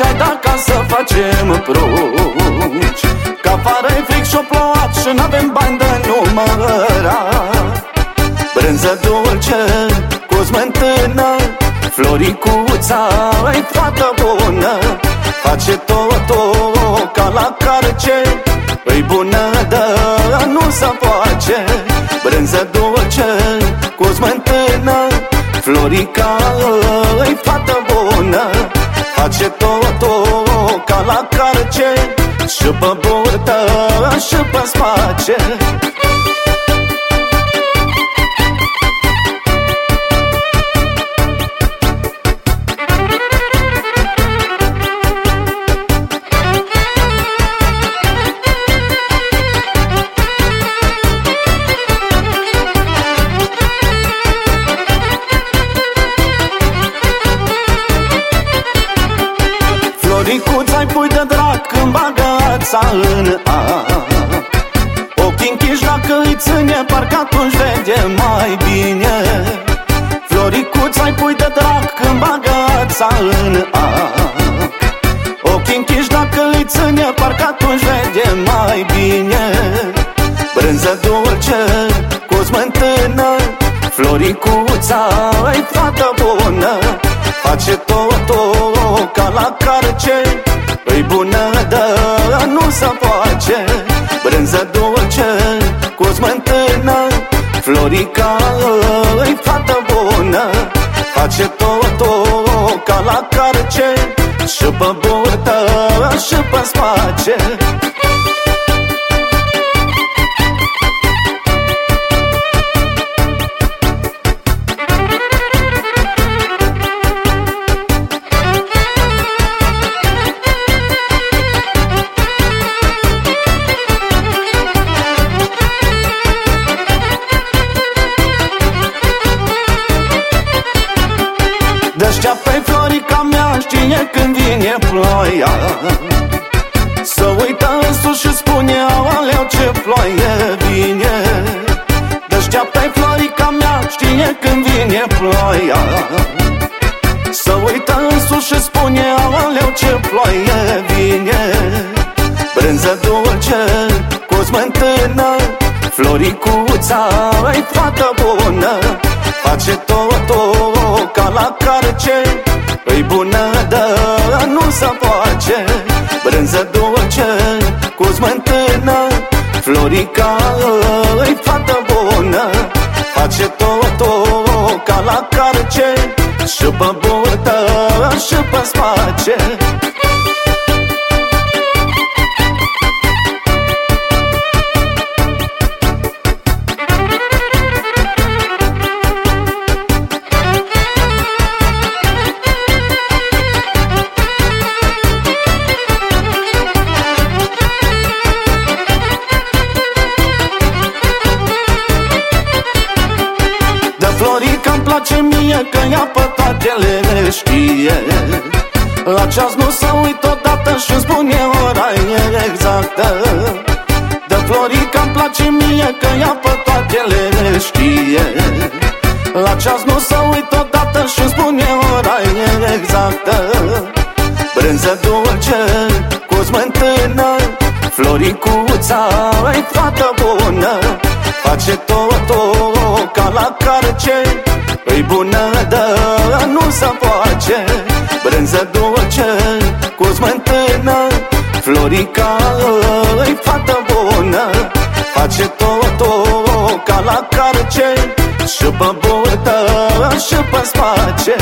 dulce Ai dat ca să facem pruci Că afară e fric și-o plouat Și n-avem bani de numărat. Brânză dulce cu smântână Floricuța e fată bună. Face tot ca la carce Îi bună, dă, nu se face. Brânză dulce cu smântână Florica e fată bună Face tot ca la carce. Și pe burtă și pe space bagața în ap Ochii închiși dacă îi ține, parcă atunci vede mai bine. Floricuța-i pui de drac când bagața în ap Ochii închiși dacă îi ține, parcă atunci vede mai bine. Brânză dulce cu smântână Floricuța e fată bună Face totul ca la carce Îi bună, dă, nu se face? Brânză dulce cu smântână Florica e fată bună Face totul ca la carce. Și pe burtă și pe space vine ploaia. Să uită în sus și spune, aleu ce ploaie vine. Deșteaptă-i Florica mea, știe când vine ploaia. Să uită în sus și spune, aleu ce ploaie vine. Brânză dulce cu smântână Floricuța e fată bună Face totul ca la carce Îi bună, dă, nu se face? Brânză dulce cu smântână Florica e fată bună. Face totul ca la carce Și pe burtă și pe space place mie că ea pe toate le știe. La ceas nu s-a uitat odată și-mi spune Ora, e exactă Dă Florica-mi place mie că ea pe toate le știe. La ceas nu s-a uitat odată și-mi spune Ora, e exactă Florica-mi place mie că ea pe toate le știe La ceas nu s-a uit odată și-mi spune ora e exactă. De Florica-mi place mie că ea pe toate le știe La ceas nu s-a uit odată și-mi spune ora e exactă Brânză dulce cu smântână Floricuța e fată bună. Face totul ca la carce Îi bună, dă, nu se face. Brânză dulce cu smântână. Florica e fată bună. Face totul ca la carce. Și pe burtă și pe space